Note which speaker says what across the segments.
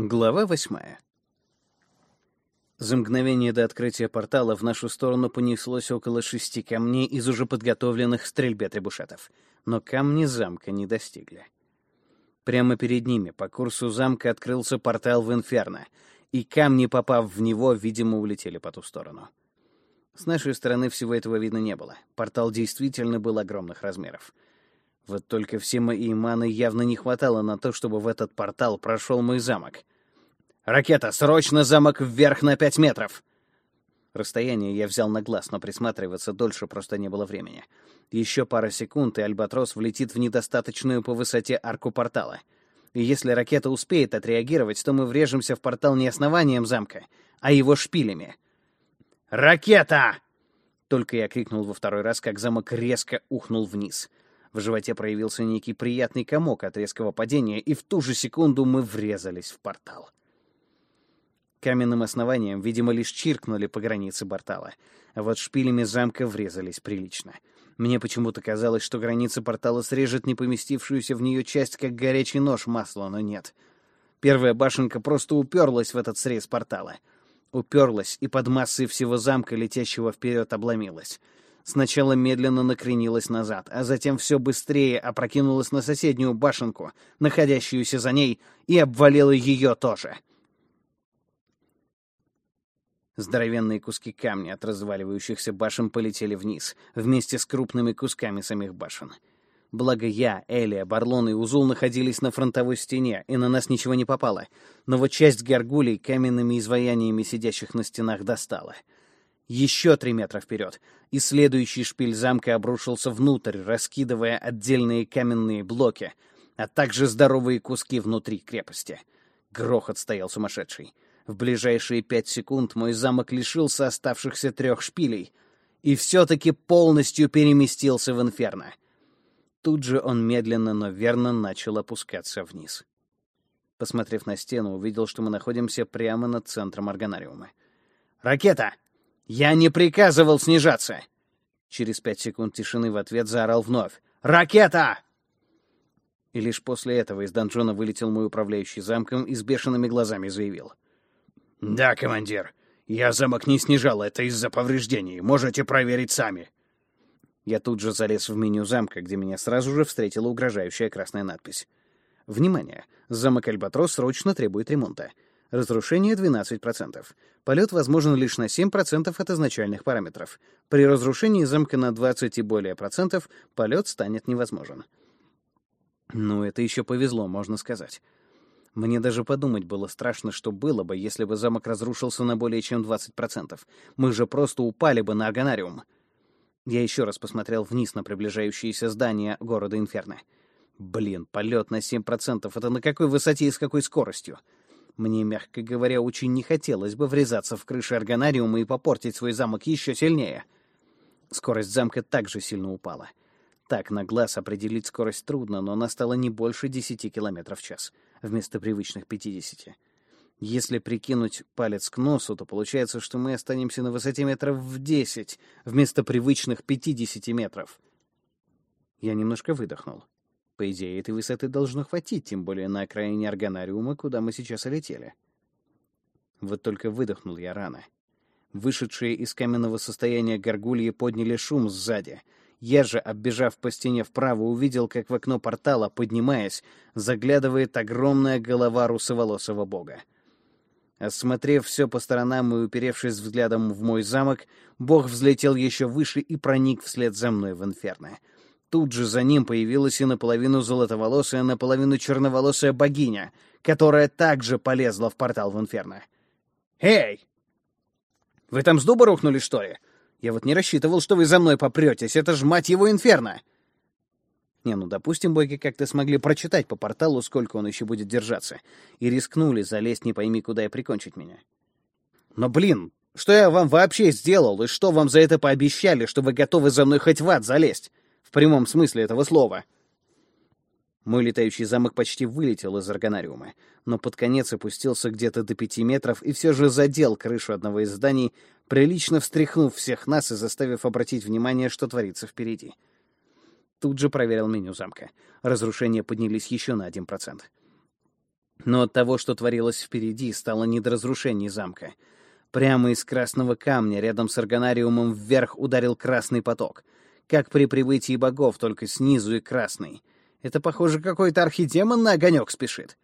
Speaker 1: Глава восьмая. За мгновение до открытия портала в нашу сторону понеслось около шести камней из уже подготовленных стрельбе требушетов, но камни замка не достигли. Прямо перед ними по курсу замка открылся портал в Инферно, и камни, попав в него, видимо, улетели по ту сторону. С нашей стороны всего этого видно не было. Портал действительно был огромных размеров. Вот только все мои маны явно не хватало на то, чтобы в этот портал прошел мой замок. «Ракета, срочно замок вверх на пять метров!» Расстояние я взял на глаз, но присматриваться дольше просто не было времени. Еще пара секунд, и Альбатрос влетит в недостаточную по высоте арку портала. И если ракета успеет отреагировать, то мы врежемся в портал не основанием замка, а его шпилями. «Ракета!» Только я крикнул во второй раз, как замок резко ухнул вниз — в животе проявился некий приятный комок от резкого падения, и в ту же секунду мы врезались в портал. Каменным основанием, видимо, лишь чиркнули по границе портала, а вот шпилями замка врезались прилично. Мне почему-то казалось, что граница портала срежет не поместившуюся в нее часть, как горячий нож масла, но нет. Первая башенка просто уперлась в этот срез портала. Уперлась и под массой всего замка, летящего вперед, обломилась — Сначала медленно накренилась назад, а затем все быстрее опрокинулась на соседнюю башенку, находящуюся за ней, и обвалила ее тоже. Здоровенные куски камня от разваливающихся башен полетели вниз, вместе с крупными кусками самих башен. Благо я, Элия, Барлон и Узул находились на фронтовой стене, и на нас ничего не попало. Но вот часть горгулей каменными изваяниями сидящих на стенах достала — еще три метра вперед, и следующий шпиль замка обрушился внутрь, раскидывая отдельные каменные блоки, а также здоровые куски внутри крепости. Грохот стоял сумасшедший. В ближайшие пять секунд мой замок лишился оставшихся трех шпилей и все-таки полностью переместился в инферно. Тут же он медленно, но верно начал опускаться вниз. Посмотрев на стену, увидел, что мы находимся прямо над центром органариума. «Ракета! «Я не приказывал снижаться!» Через пять секунд тишины в ответ заорал вновь. «Ракета!» И лишь после этого из донжона вылетел мой управляющий замком и с бешеными глазами заявил. «Да, командир, я замок не снижал, это из-за повреждений. Можете проверить сами». Я тут же залез в меню замка, где меня сразу же встретила угрожающая красная надпись. «Внимание! Замок Альбатрос срочно требует ремонта. Разрушение 12%. Полет возможен лишь на 7% от изначальных параметров. При разрушении замка на 20 и более процентов полет станет невозможен. Ну, это еще повезло, можно сказать. Мне даже подумать было страшно, что было бы, если бы замок разрушился на более чем 20%. Мы же просто упали бы на органариум. Я еще раз посмотрел вниз на приближающиеся здания города Инферно. Блин, полет на 7% — это на какой высоте и с какой скоростью? Мне, мягко говоря, очень не хотелось бы врезаться в крышу органариума и попортить свой замок еще сильнее. Скорость замка также сильно упала. Так, на глаз определить скорость трудно, но она стала не больше 10 км в час, вместо привычных 50. Если прикинуть палец к носу, то получается, что мы останемся на высоте метров в 10, вместо привычных 50 метров. Я немножко выдохнул. По идее, этой высоты должно хватить, тем более на окраине органариума, куда мы сейчас летели. Вот только выдохнул я рано. Вышедшие из каменного состояния горгульи подняли шум сзади. Я же, оббежав по стене вправо, увидел, как в окно портала, поднимаясь, заглядывает огромная голова русоволосого бога. Осмотрев все по сторонам и уперевшись взглядом в мой замок, бог взлетел еще выше и проник вслед за мной в инферно. Тут же за ним появилась и наполовину золотоволосая, наполовину черноволосая богиня, которая также полезла в портал в Инферно. «Эй! Вы там с дуба рухнули, что ли? Я вот не рассчитывал, что вы за мной попретесь. Это ж, мать его, Инферно!» Не, ну, допустим, боги как-то смогли прочитать по порталу, сколько он еще будет держаться, и рискнули залезть не пойми куда и прикончить меня. Но, блин, что я вам вообще сделал, и что вам за это пообещали, что вы готовы за мной хоть в ад залезть? В прямом смысле этого слова. Мой летающий замок почти вылетел из органариума, но под конец опустился где-то до пяти метров и все же задел крышу одного из зданий, прилично встряхнув всех нас и заставив обратить внимание, что творится впереди. Тут же проверил меню замка. Разрушения поднялись еще на один процент. Но от того, что творилось впереди, стало не до разрушений замка. Прямо из красного камня рядом с органариумом вверх ударил красный поток. Как при прибытии богов, только снизу и красный. Это, похоже, какой-то архидемон на огонек спешит.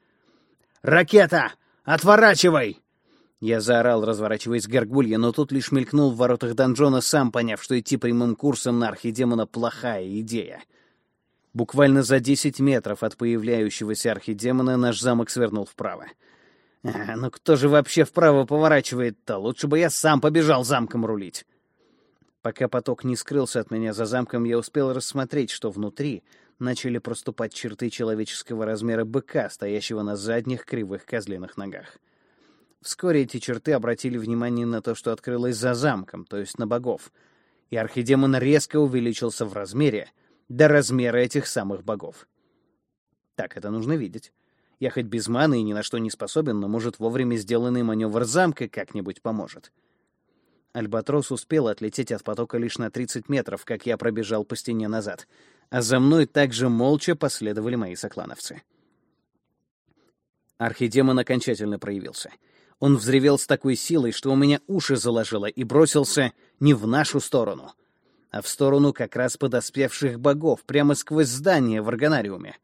Speaker 1: «Ракета! Отворачивай!» Я заорал, разворачиваясь к горгулье, но тут лишь мелькнул в воротах донжона, сам поняв, что идти прямым курсом на архидемона — плохая идея. Буквально за десять метров от появляющегося архидемона наш замок свернул вправо. А, ну кто же вообще вправо поворачивает-то? Лучше бы я сам побежал замком рулить. Пока поток не скрылся от меня за замком, я успел рассмотреть, что внутри начали проступать черты человеческого размера быка, стоящего на задних кривых козлиных ногах. Вскоре эти черты обратили внимание на то, что открылось за замком, то есть на богов, и архидемон резко увеличился в размере до размера этих самых богов. Так это нужно видеть. Я хоть без маны и ни на что не способен, но, может, вовремя сделанный маневр замка как-нибудь поможет. Альбатрос успел отлететь от потока лишь на 30 метров, как я пробежал по стене назад, а за мной также молча последовали мои соклановцы. Архидемон окончательно проявился — он взревел с такой силой, что у меня уши заложило, и бросился не в нашу сторону, а в сторону как раз подоспевших богов, прямо сквозь здание в органариуме.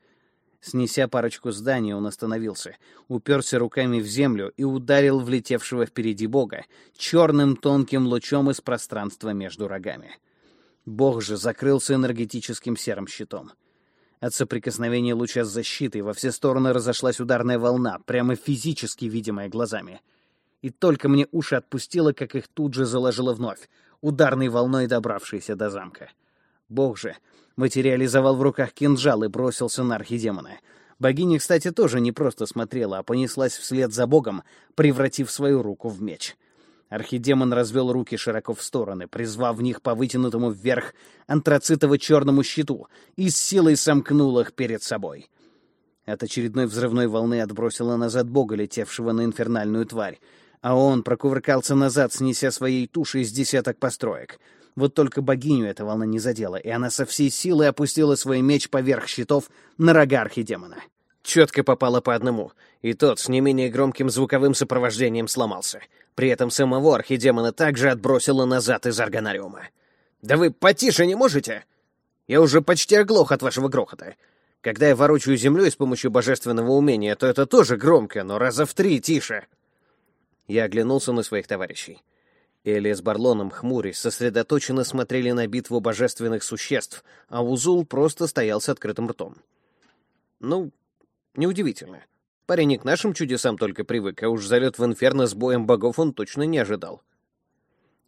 Speaker 1: Снеся парочку зданий, он остановился, уперся руками в землю и ударил влетевшего впереди бога черным тонким лучом из пространства между рогами. Бог же закрылся энергетическим серым щитом. От соприкосновения луча с защитой во все стороны разошлась ударная волна, прямо физически видимая глазами. И только мне уши отпустило, как их тут же заложило вновь, ударной волной добравшейся до замка. Бог же материализовал в руках кинжал и бросился на архидемона. Богиня, кстати, тоже не просто смотрела, а понеслась вслед за богом, превратив свою руку в меч — Архидемон развел руки широко в стороны, призвав в них по вытянутому вверх антрацитово-черному щиту и с силой сомкнул их перед собой. От очередной взрывной волны отбросило назад бога, летевшего на инфернальную тварь, а он прокувыркался назад, снеся своей тушей из десяток построек. Вот только богиню эта волна не задела, и она со всей силы опустила свой меч поверх щитов на рога архидемона. Четко попала по одному, и тот с не менее громким звуковым сопровождением сломался — при этом самого архидемона также отбросило назад из органариума. «Да вы потише не можете? Я уже почти оглох от вашего грохота. Когда я ворочаю землей с помощью божественного умения, то это тоже громко, но раза в три тише». Я оглянулся на своих товарищей. Элия с Барлоном, хмурясь, сосредоточенно смотрели на битву божественных существ, а Узул просто стоял с открытым ртом. Ну, неудивительно. Парень к нашим чудесам только привык, а уж залет в инферно с боем богов он точно не ожидал.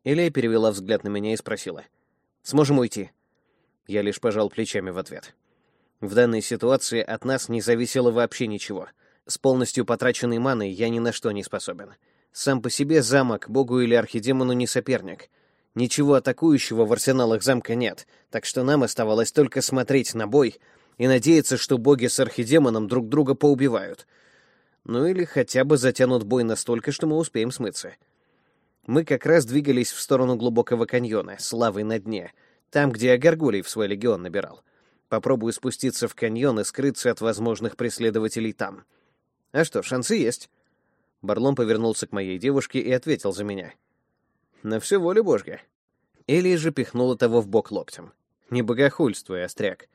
Speaker 1: Илья перевела взгляд на меня и спросила. «Сможем уйти?» Я лишь пожал плечами в ответ. В данной ситуации от нас не зависело вообще ничего. С полностью потраченной маной я ни на что не способен. Сам по себе замок, богу или архидемону не соперник. Ничего атакующего в арсеналах замка нет, так что нам оставалось только смотреть на бой и надеяться, что боги с архидемоном друг друга поубивают — ну или хотя бы затянут бой настолько, что мы успеем смыться. Мы как раз двигались в сторону глубокого каньона, с лавой на дне, там, где я горгулей в свой легион набирал. Попробую спуститься в каньон и скрыться от возможных преследователей там. А что, шансы есть. Барлон повернулся к моей девушке и ответил за меня. На все волю Божья. Элия же пихнула того в бок локтем. Не богохульствуй, остряк.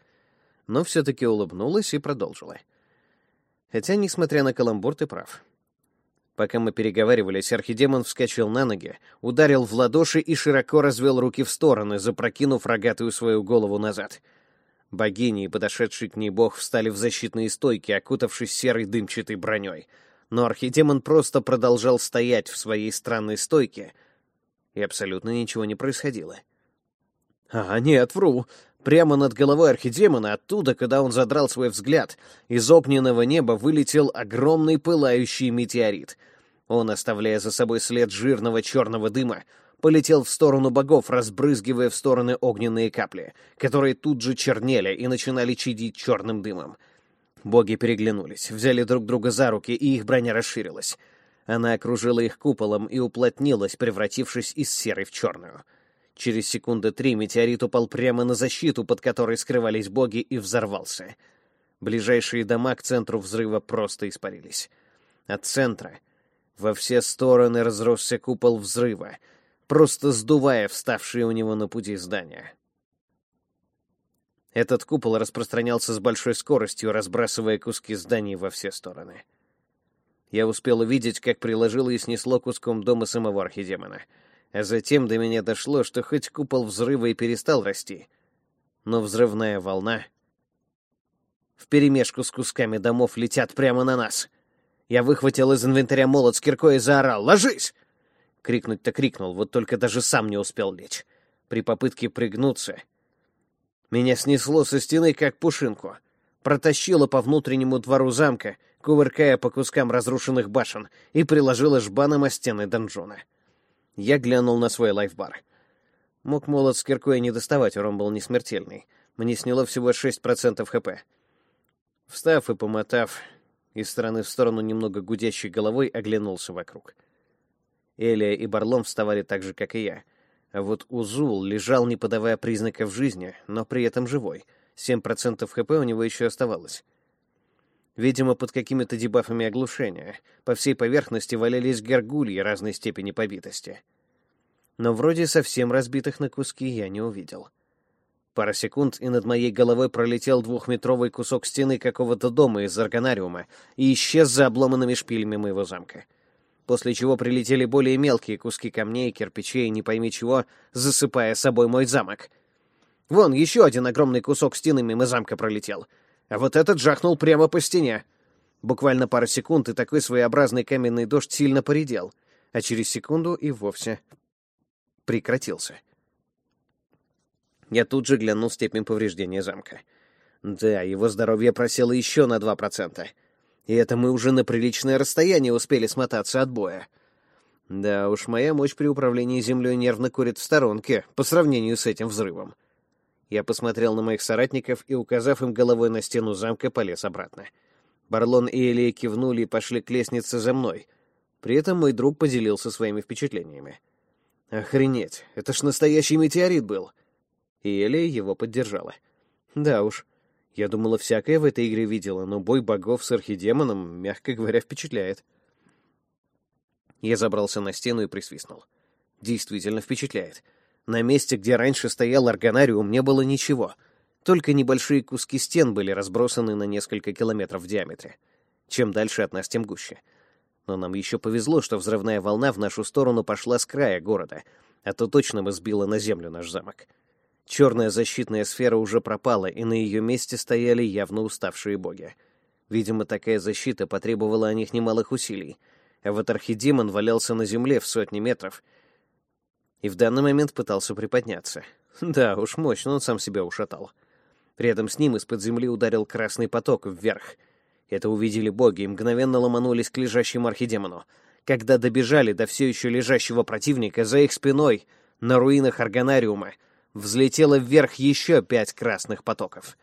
Speaker 1: Но все-таки улыбнулась и продолжила. — Хотя, несмотря на каламбур, ты прав. Пока мы переговаривались, архидемон вскочил на ноги, ударил в ладоши и широко развел руки в стороны, запрокинув рогатую свою голову назад. Богини и подошедший к ней бог встали в защитные стойки, окутавшись серой дымчатой броней. Но архидемон просто продолжал стоять в своей странной стойке, и абсолютно ничего не происходило. «А, нет, вру. Прямо над головой архидемона, оттуда, когда он задрал свой взгляд, из огненного неба вылетел огромный пылающий метеорит. Он, оставляя за собой след жирного черного дыма, полетел в сторону богов, разбрызгивая в стороны огненные капли, которые тут же чернели и начинали чадить черным дымом. Боги переглянулись, взяли друг друга за руки, и их броня расширилась. Она окружила их куполом и уплотнилась, превратившись из серой в черную. Через секунды три метеорит упал прямо на защиту, под которой скрывались боги, и взорвался. Ближайшие дома к центру взрыва просто испарились. От центра во все стороны разросся купол взрыва, просто сдувая вставшие у него на пути здания. Этот купол распространялся с большой скоростью, разбрасывая куски зданий во все стороны. Я успел увидеть, как приложило и снесло куском дома самого архидемона. А затем до меня дошло, что хоть купол взрыва и перестал расти, но взрывная волна вперемешку с кусками домов летят прямо на нас. Я выхватил из инвентаря молот с киркой и заорал «Ложись!» Крикнуть-то крикнул, вот только даже сам не успел лечь. При попытке пригнуться меня снесло со стены, как пушинку. Протащило по внутреннему двору замка, кувыркая по кускам разрушенных башен, и приложило жбаном о стены донжона. Я глянул на свой лайфбар. Мог молот с киркой не доставать, урон был не смертельный. Мне сняло всего 6% хп. Встав и помотав из стороны в сторону немного гудящей головой, оглянулся вокруг. Элия и Барлом вставали так же, как и я — а вот Узул лежал, не подавая признаков жизни, но при этом живой. 7% хп у него еще оставалось. Видимо, под какими-то дебафами оглушения. По всей поверхности валялись горгульи разной степени побитости. Но вроде совсем разбитых на куски я не увидел. Пара секунд, и над моей головой пролетел двухметровый кусок стены какого-то дома из органариума и исчез за обломанными шпилями моего замка после чего прилетели более мелкие куски камней, кирпичей, не пойми чего, засыпая собой мой замок. Вон, еще один огромный кусок стены мимо замка пролетел. А вот этот жахнул прямо по стене. Буквально пара секунд, и такой своеобразный каменный дождь сильно поредел, а через секунду и вовсе прекратился. Я тут же глянул степень повреждения замка. Да, его здоровье просело еще на 2%. И это мы уже на приличное расстояние успели смотаться от боя. Да уж, моя мощь при управлении землей нервно курит в сторонке по сравнению с этим взрывом. Я посмотрел на моих соратников и, указав им головой на стену замка, полез обратно. Барлон и Элия кивнули и пошли к лестнице за мной. При этом мой друг поделился своими впечатлениями. «Охренеть, это ж настоящий метеорит был!» И Элия его поддержала. «Да уж, я думала, всякое в этой игре видела, но бой богов с архидемоном, мягко говоря, впечатляет. Я забрался на стену и присвистнул. Действительно впечатляет. На месте, где раньше стоял органариум, не было ничего. Только небольшие куски стен были разбросаны на несколько километров в диаметре. Чем дальше от нас, тем гуще. Но нам еще повезло, что взрывная волна в нашу сторону пошла с края города, а то точно бы сбила на землю наш замок. Черная защитная сфера уже пропала, и на ее месте стояли явно уставшие боги. Видимо, такая защита потребовала о них немалых усилий. А вот архидемон валялся на земле в сотни метров и в данный момент пытался приподняться. Да уж, мощно он сам себя ушатал. Рядом с ним из-под земли ударил красный поток вверх. Это увидели боги и мгновенно ломанулись к лежащему архидемону. Когда добежали до все еще лежащего противника, за их спиной, на руинах Арганариума, взлетело вверх еще пять красных потоков.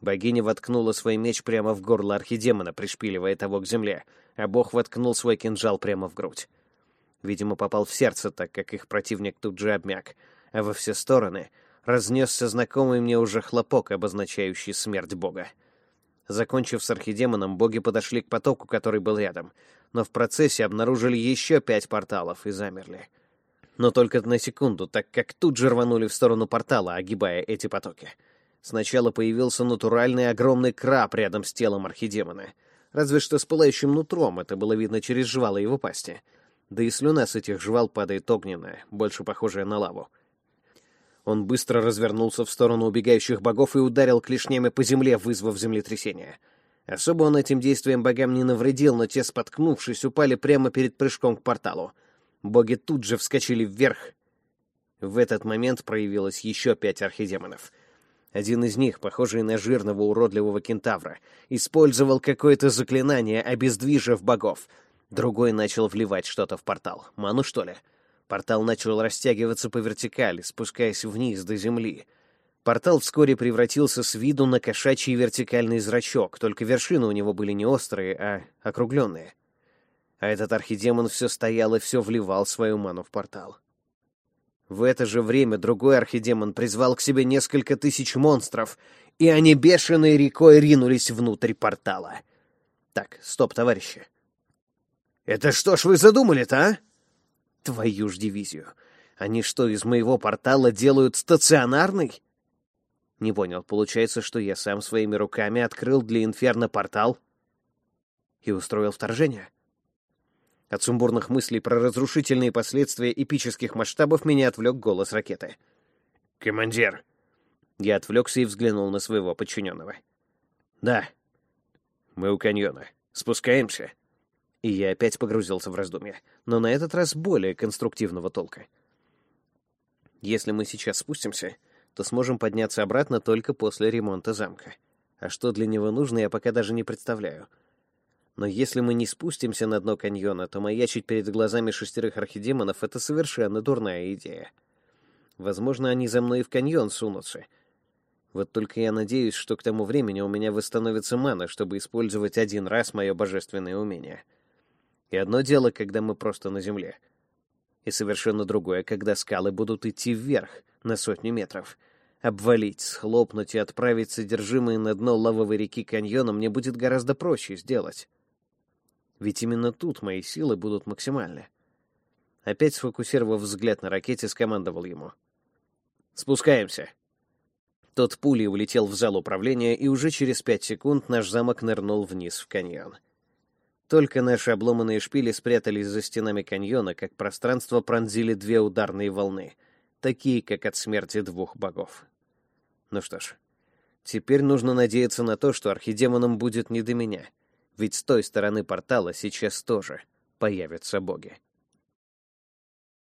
Speaker 1: Богиня воткнула свой меч прямо в горло архидемона, пришпиливая того к земле, а бог воткнул свой кинжал прямо в грудь. Видимо, попал в сердце, так как их противник тут же обмяк, а во все стороны разнесся знакомый мне уже хлопок, обозначающий смерть бога. Закончив с архидемоном, боги подошли к потоку, который был рядом, но в процессе обнаружили еще пять порталов и замерли — но только на секунду, так как тут же рванули в сторону портала, огибая эти потоки. Сначала появился натуральный огромный краб рядом с телом архидемона. Разве что с пылающим нутром, это было видно через жвалы его пасти. Да и слюна с этих жвал падает огненная, больше похожая на лаву. Он быстро развернулся в сторону убегающих богов и ударил клешнями по земле, вызвав землетрясение. Особо он этим действием богам не навредил, но те, споткнувшись, упали прямо перед прыжком к порталу. Боги тут же вскочили вверх. В этот момент проявилось еще пять архидемонов. Один из них, похожий на жирного уродливого кентавра, использовал какое-то заклинание, обездвижив богов. Другой начал вливать что-то в портал. Ману, что ли? Портал начал растягиваться по вертикали, спускаясь вниз до земли. Портал вскоре превратился с виду на кошачий вертикальный зрачок, только вершины у него были не острые, а округленные а этот архидемон все стоял и все вливал свою ману в портал. В это же время другой архидемон призвал к себе несколько тысяч монстров, и они бешеной рекой ринулись внутрь портала. Так, стоп, товарищи.
Speaker 2: «Это что ж вы задумали-то, а?»
Speaker 1: «Твою ж дивизию! Они что, из моего портала делают стационарный?» Не понял, получается, что я сам своими руками открыл для Инферно портал и устроил вторжение? От сумбурных мыслей про разрушительные последствия эпических масштабов меня отвлек голос ракеты.
Speaker 2: «Командир!»
Speaker 1: Я отвлекся и взглянул на своего подчиненного.
Speaker 2: «Да, мы у каньона. Спускаемся?»
Speaker 1: И я опять погрузился в раздумья, но на этот раз более конструктивного толка. Если мы сейчас спустимся, то сможем подняться обратно только после ремонта замка. А что для него нужно, я пока даже не представляю. Но если мы не спустимся на дно каньона, то маячить перед глазами шестерых архидемонов — это совершенно дурная идея. Возможно, они за мной и в каньон сунутся. Вот только я надеюсь, что к тому времени у меня восстановится мана, чтобы использовать один раз мое божественное умение. И одно дело, когда мы просто на земле — и совершенно другое, когда скалы будут идти вверх на сотню метров. Обвалить, схлопнуть и отправить содержимое на дно лавовой реки каньона мне будет гораздо проще сделать. Ведь именно тут мои силы будут максимальны. Опять сфокусировав взгляд на ракете, скомандовал ему. «Спускаемся!» Тот пулей улетел в зал управления, и уже через пять секунд наш замок нырнул вниз в каньон. Только наши обломанные шпили спрятались за стенами каньона, как пространство пронзили две ударные волны, такие, как от смерти двух богов. Ну что ж, теперь нужно надеяться на то, что архидемонам будет не до меня, ведь с той стороны портала сейчас тоже появятся боги.